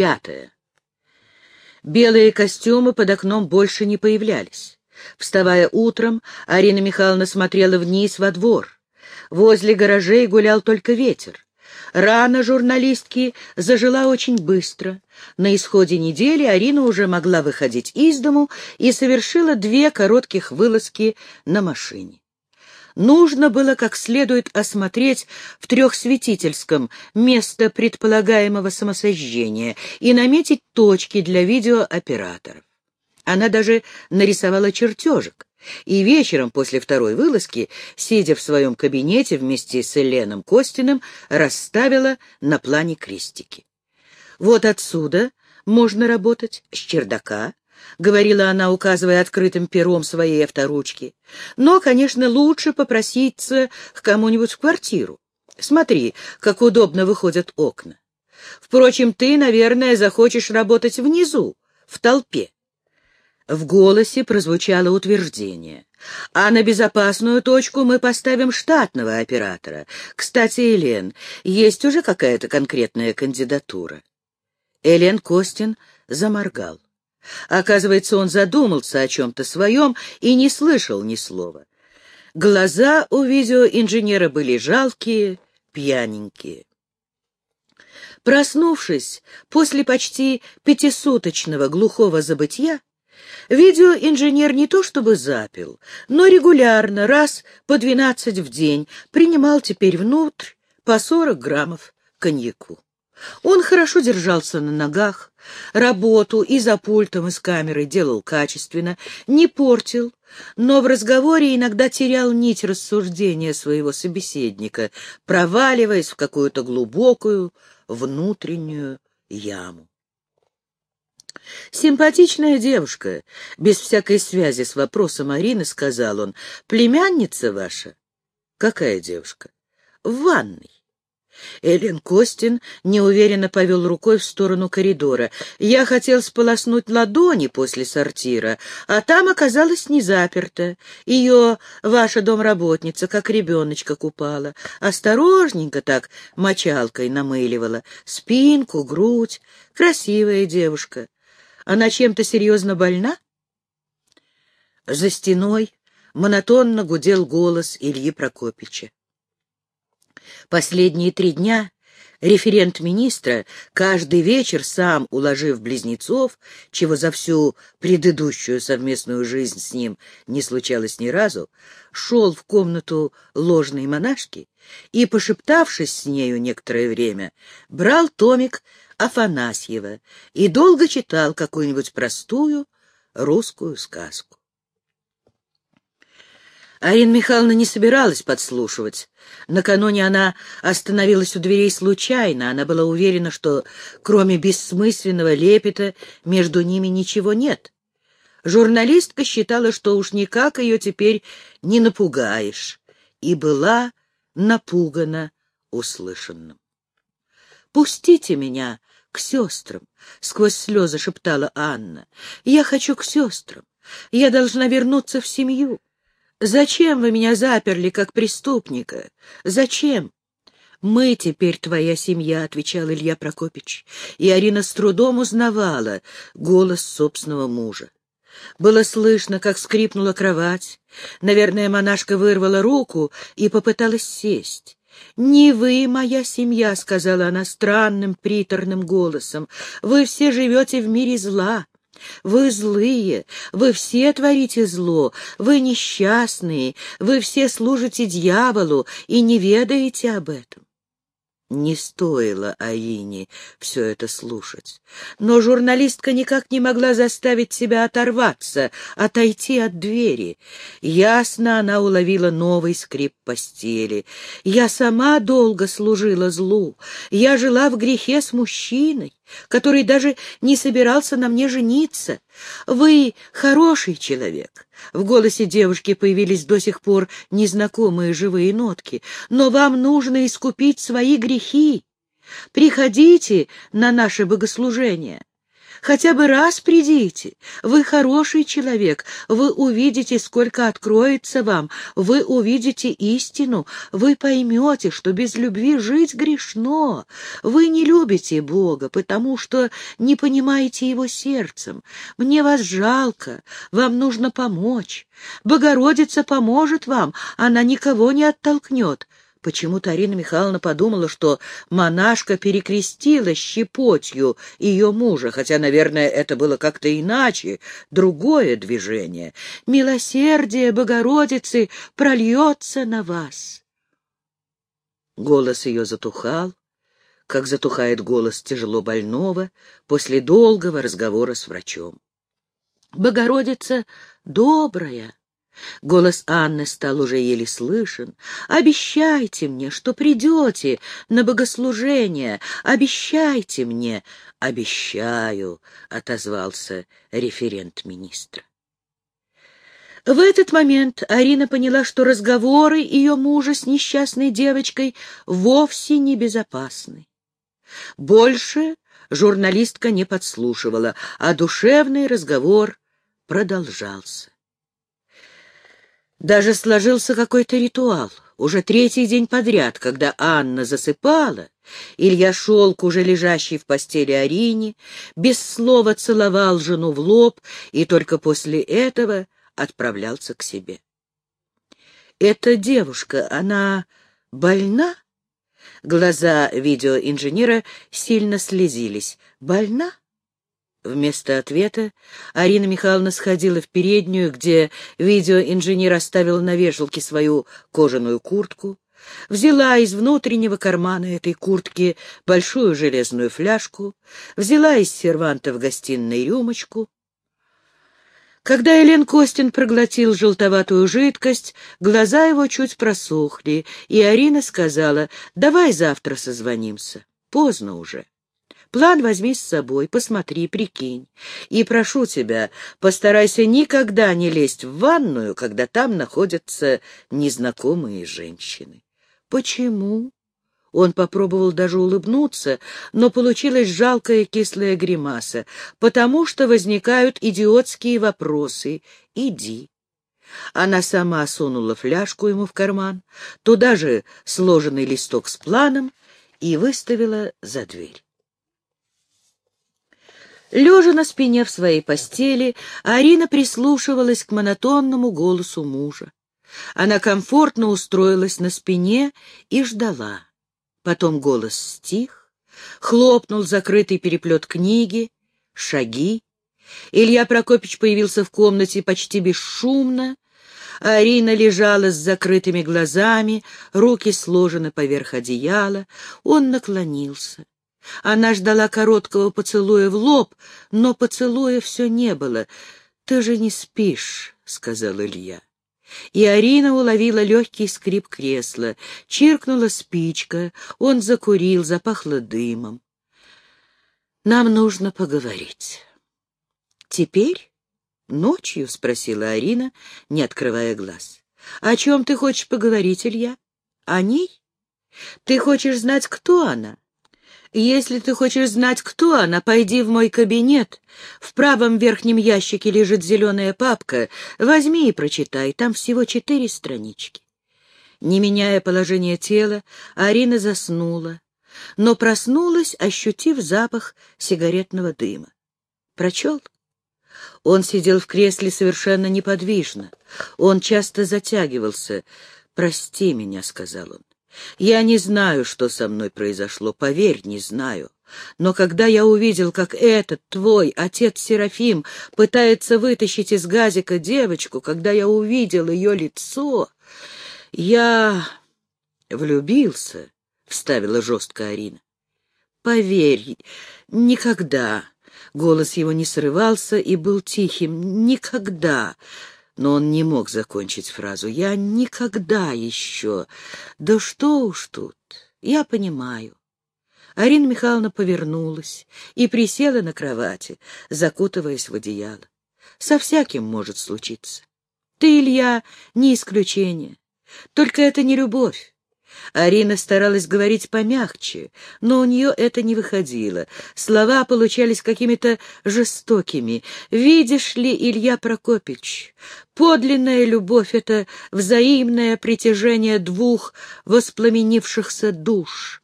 Пятое. Белые костюмы под окном больше не появлялись. Вставая утром, Арина Михайловна смотрела вниз во двор. Возле гаражей гулял только ветер. Рана журналистки зажила очень быстро. На исходе недели Арина уже могла выходить из дому и совершила две коротких вылазки на машине. Нужно было как следует осмотреть в трехсветительском место предполагаемого самосожжения и наметить точки для видеооператоров. Она даже нарисовала чертежик, и вечером после второй вылазки, сидя в своем кабинете вместе с Еленом Костиным, расставила на плане крестики. Вот отсюда можно работать, с чердака, — говорила она, указывая открытым пером своей авторучки. «Но, конечно, лучше попроситься к кому-нибудь в квартиру. Смотри, как удобно выходят окна. Впрочем, ты, наверное, захочешь работать внизу, в толпе. В голосе прозвучало утверждение. А на безопасную точку мы поставим штатного оператора. Кстати, Элен, есть уже какая-то конкретная кандидатура? Элен Костин заморгал. Оказывается, он задумался о чем-то своем и не слышал ни слова. Глаза у видеоинженера были жалкие, пьяненькие. Проснувшись после почти пятисуточного глухого забытья, Видеоинженер не то чтобы запил, но регулярно, раз по двенадцать в день, принимал теперь внутрь по сорок граммов коньяку. Он хорошо держался на ногах, работу и за пультом, и с камерой делал качественно, не портил, но в разговоре иногда терял нить рассуждения своего собеседника, проваливаясь в какую-то глубокую внутреннюю яму. «Симпатичная девушка», — без всякой связи с вопросом Арины сказал он. «Племянница ваша?» «Какая девушка?» «В ванной». Эллен Костин неуверенно повел рукой в сторону коридора. «Я хотел сполоснуть ладони после сортира, а там оказалось не заперто. Ее ваша домработница, как ребеночка, купала. Осторожненько так мочалкой намыливала. Спинку, грудь. Красивая девушка. Она чем-то серьезно больна? За стеной монотонно гудел голос Ильи Прокопича. Последние три дня референт министра каждый вечер, сам уложив близнецов, чего за всю предыдущую совместную жизнь с ним не случалось ни разу, шел в комнату ложной монашки и, пошептавшись с нею некоторое время, брал томик Афанасьева и долго читал какую-нибудь простую русскую сказку. Арина Михайловна не собиралась подслушивать. Накануне она остановилась у дверей случайно. Она была уверена, что кроме бессмысленного лепета между ними ничего нет. Журналистка считала, что уж никак ее теперь не напугаешь, и была напугана услышанным. «Пустите меня к сестрам», — сквозь слезы шептала Анна. «Я хочу к сестрам. Я должна вернуться в семью. Зачем вы меня заперли, как преступника? Зачем?» «Мы теперь твоя семья», — отвечал Илья Прокопич, и Арина с трудом узнавала голос собственного мужа. Было слышно, как скрипнула кровать. Наверное, монашка вырвала руку и попыталась сесть. «Не вы, моя семья», — сказала она странным приторным голосом. «Вы все живете в мире зла. Вы злые, вы все творите зло, вы несчастные, вы все служите дьяволу и не ведаете об этом. Не стоило Аине все это слушать. Но журналистка никак не могла заставить себя оторваться, отойти от двери. Ясно она уловила новый скрип постели. «Я сама долго служила злу. Я жила в грехе с мужчиной который даже не собирался на мне жениться. Вы хороший человек. В голосе девушки появились до сих пор незнакомые живые нотки. Но вам нужно искупить свои грехи. Приходите на наше богослужение. Хотя бы раз придите. Вы хороший человек. Вы увидите, сколько откроется вам. Вы увидите истину. Вы поймете, что без любви жить грешно. Вы не любите Бога, потому что не понимаете Его сердцем. Мне вас жалко. Вам нужно помочь. Богородица поможет вам. Она никого не оттолкнет. Почему-то Арина Михайловна подумала, что монашка перекрестила щепотью ее мужа, хотя, наверное, это было как-то иначе, другое движение. «Милосердие Богородицы прольется на вас!» Голос ее затухал, как затухает голос тяжело больного после долгого разговора с врачом. «Богородица добрая!» Голос Анны стал уже еле слышен. «Обещайте мне, что придете на богослужение. Обещайте мне!» «Обещаю!» — отозвался референт министра. В этот момент Арина поняла, что разговоры ее мужа с несчастной девочкой вовсе не безопасны. Больше журналистка не подслушивала, а душевный разговор продолжался. Даже сложился какой-то ритуал. Уже третий день подряд, когда Анна засыпала, Илья шел к уже лежащей в постели Арине, без слова целовал жену в лоб и только после этого отправлялся к себе. «Эта девушка, она больна?» Глаза видеоинженера сильно слезились. «Больна?» Вместо ответа Арина Михайловна сходила в переднюю, где видеоинженер оставил на вешалке свою кожаную куртку, взяла из внутреннего кармана этой куртки большую железную фляжку, взяла из серванта в гостиной рюмочку. Когда Элен Костин проглотил желтоватую жидкость, глаза его чуть просохли, и Арина сказала, «Давай завтра созвонимся. Поздно уже». План возьми с собой, посмотри, прикинь. И прошу тебя, постарайся никогда не лезть в ванную, когда там находятся незнакомые женщины. Почему? Он попробовал даже улыбнуться, но получилась жалкая кислая гримаса, потому что возникают идиотские вопросы. Иди. Она сама сунула фляжку ему в карман, туда же сложенный листок с планом и выставила за дверь. Лежа на спине в своей постели, Арина прислушивалась к монотонному голосу мужа. Она комфортно устроилась на спине и ждала. Потом голос стих, хлопнул закрытый переплет книги, шаги. Илья Прокопич появился в комнате почти бесшумно. Арина лежала с закрытыми глазами, руки сложены поверх одеяла. Он наклонился. Она ждала короткого поцелуя в лоб, но поцелуя все не было. «Ты же не спишь», — сказал Илья. И Арина уловила легкий скрип кресла. Чиркнула спичка, он закурил, запахло дымом. «Нам нужно поговорить». «Теперь?» «Ночью?» — спросила Арина, не открывая глаз. «О чем ты хочешь поговорить, Илья? О ней? Ты хочешь знать, кто она?» Если ты хочешь знать, кто она, пойди в мой кабинет. В правом верхнем ящике лежит зеленая папка. Возьми и прочитай, там всего четыре странички. Не меняя положение тела, Арина заснула, но проснулась, ощутив запах сигаретного дыма. Прочел? Он сидел в кресле совершенно неподвижно. Он часто затягивался. «Прости меня», — сказал он. Я не знаю, что со мной произошло, поверь, не знаю. Но когда я увидел, как этот твой отец Серафим пытается вытащить из газика девочку, когда я увидел ее лицо, я влюбился, — вставила жестко Арина. Поверь, никогда. Голос его не срывался и был тихим. Никогда но он не мог закончить фразу. «Я никогда еще...» «Да что уж тут, я понимаю». Арина Михайловна повернулась и присела на кровати, закутываясь в одеяло. «Со всяким может случиться. Ты, Илья, не исключение. Только это не любовь. Арина старалась говорить помягче, но у нее это не выходило. Слова получались какими-то жестокими. «Видишь ли, Илья Прокопич, подлинная любовь — это взаимное притяжение двух воспламенившихся душ.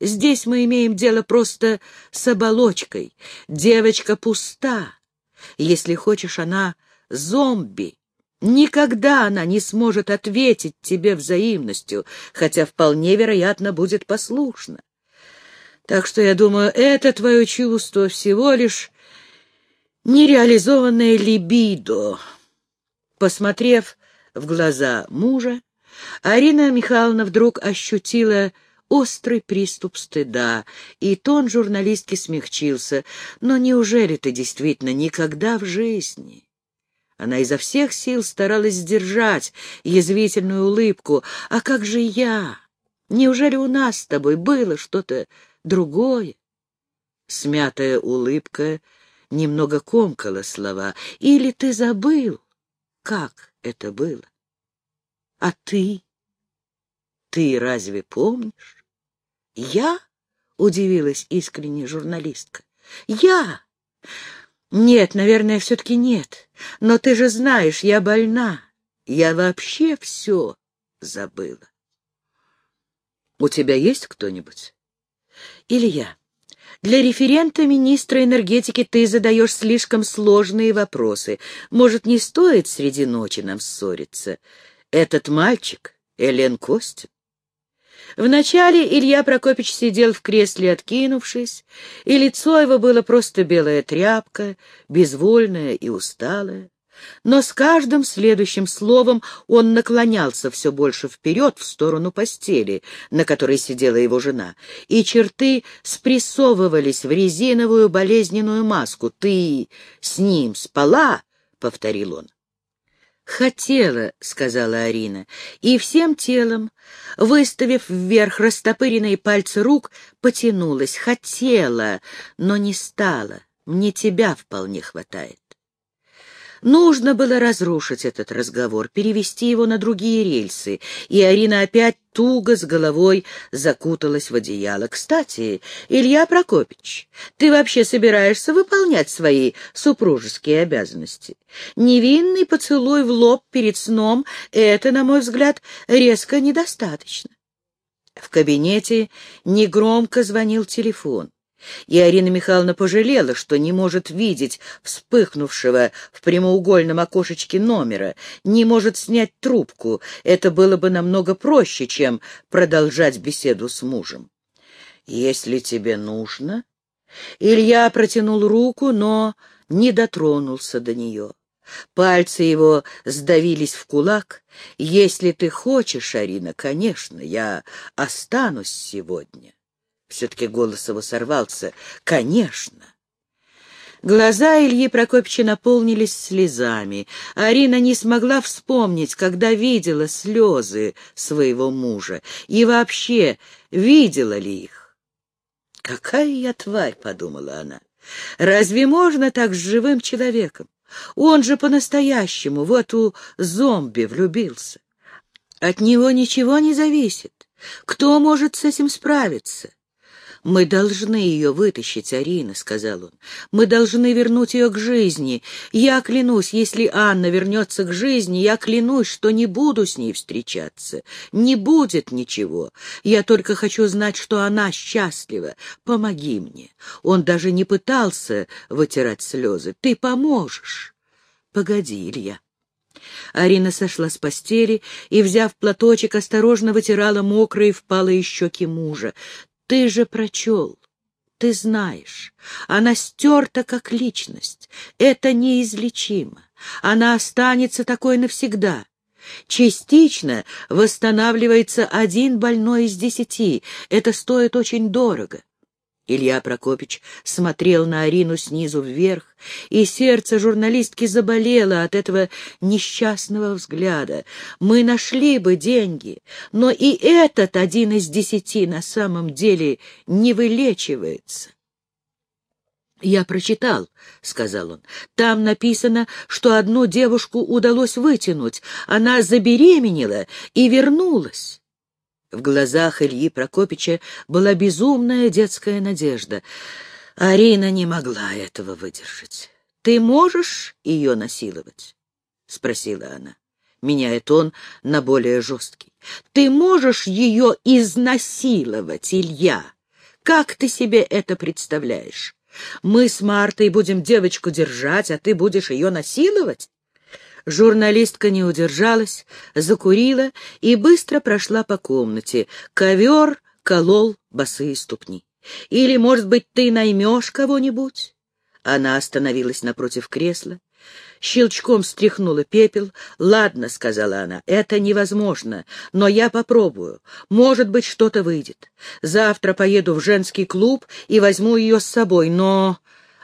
Здесь мы имеем дело просто с оболочкой. Девочка пуста. Если хочешь, она зомби. Никогда она не сможет ответить тебе взаимностью, хотя вполне вероятно будет послушна. Так что я думаю, это твое чувство всего лишь нереализованное либидо. Посмотрев в глаза мужа, Арина Михайловна вдруг ощутила острый приступ стыда, и тон журналистки смягчился. «Но неужели ты действительно никогда в жизни...» Она изо всех сил старалась сдержать язвительную улыбку. «А как же я? Неужели у нас с тобой было что-то другое?» Смятая улыбка немного комкала слова. «Или ты забыл, как это было? А ты? Ты разве помнишь?» «Я?» — удивилась искренняя журналистка. «Я!» «Нет, наверное, все-таки нет. Но ты же знаешь, я больна. Я вообще все забыла». «У тебя есть кто-нибудь?» «Илья, для референта министра энергетики ты задаешь слишком сложные вопросы. Может, не стоит среди ночи нам ссориться? Этот мальчик — Элен Костин. Вначале Илья Прокопич сидел в кресле, откинувшись, и лицо его было просто белая тряпка, безвольное и усталое. Но с каждым следующим словом он наклонялся все больше вперед в сторону постели, на которой сидела его жена, и черты спрессовывались в резиновую болезненную маску. «Ты с ним спала?» — повторил он. «Хотела», — сказала Арина, и всем телом, выставив вверх растопыренные пальцы рук, потянулась. «Хотела, но не стала. Мне тебя вполне хватает». Нужно было разрушить этот разговор, перевести его на другие рельсы, и Арина опять туго с головой закуталась в одеяло. «Кстати, Илья Прокопич, ты вообще собираешься выполнять свои супружеские обязанности? Невинный поцелуй в лоб перед сном — это, на мой взгляд, резко недостаточно». В кабинете негромко звонил телефон. И Арина Михайловна пожалела, что не может видеть вспыхнувшего в прямоугольном окошечке номера, не может снять трубку. Это было бы намного проще, чем продолжать беседу с мужем. «Если тебе нужно...» Илья протянул руку, но не дотронулся до нее. Пальцы его сдавились в кулак. «Если ты хочешь, Арина, конечно, я останусь сегодня». Все-таки голос его сорвался. «Конечно!» Глаза Ильи Прокопьевича наполнились слезами. Арина не смогла вспомнить, когда видела слезы своего мужа, и вообще видела ли их. «Какая я тварь!» — подумала она. «Разве можно так с живым человеком? Он же по-настоящему в эту зомби влюбился. От него ничего не зависит. Кто может с этим справиться? «Мы должны ее вытащить, Арина», — сказал он. «Мы должны вернуть ее к жизни. Я клянусь, если Анна вернется к жизни, я клянусь, что не буду с ней встречаться. Не будет ничего. Я только хочу знать, что она счастлива. Помоги мне». Он даже не пытался вытирать слезы. «Ты поможешь». «Погоди, Илья». Арина сошла с постели и, взяв платочек, осторожно вытирала мокрые впалые щеки мужа. Ты же прочел, ты знаешь, она стерта как личность. Это неизлечимо. Она останется такой навсегда. Частично восстанавливается один больной из десяти. Это стоит очень дорого. Илья Прокопич смотрел на Арину снизу вверх, и сердце журналистки заболело от этого несчастного взгляда. Мы нашли бы деньги, но и этот один из десяти на самом деле не вылечивается. «Я прочитал», — сказал он. «Там написано, что одну девушку удалось вытянуть. Она забеременела и вернулась». В глазах Ильи Прокопича была безумная детская надежда. Арина не могла этого выдержать. «Ты можешь ее насиловать?» — спросила она. Меняет он на более жесткий. «Ты можешь ее изнасиловать, Илья? Как ты себе это представляешь? Мы с Мартой будем девочку держать, а ты будешь ее насиловать?» Журналистка не удержалась, закурила и быстро прошла по комнате. Ковер колол босые ступни. «Или, может быть, ты наймешь кого-нибудь?» Она остановилась напротив кресла, щелчком стряхнула пепел. «Ладно», — сказала она, — «это невозможно, но я попробую. Может быть, что-то выйдет. Завтра поеду в женский клуб и возьму ее с собой, но...»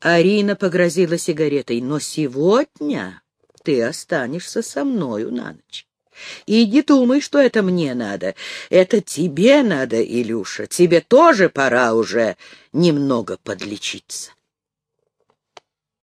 Арина погрозила сигаретой. «Но сегодня...» ты останешься со мною на ночь. И не думай, что это мне надо. Это тебе надо, Илюша. Тебе тоже пора уже немного подлечиться.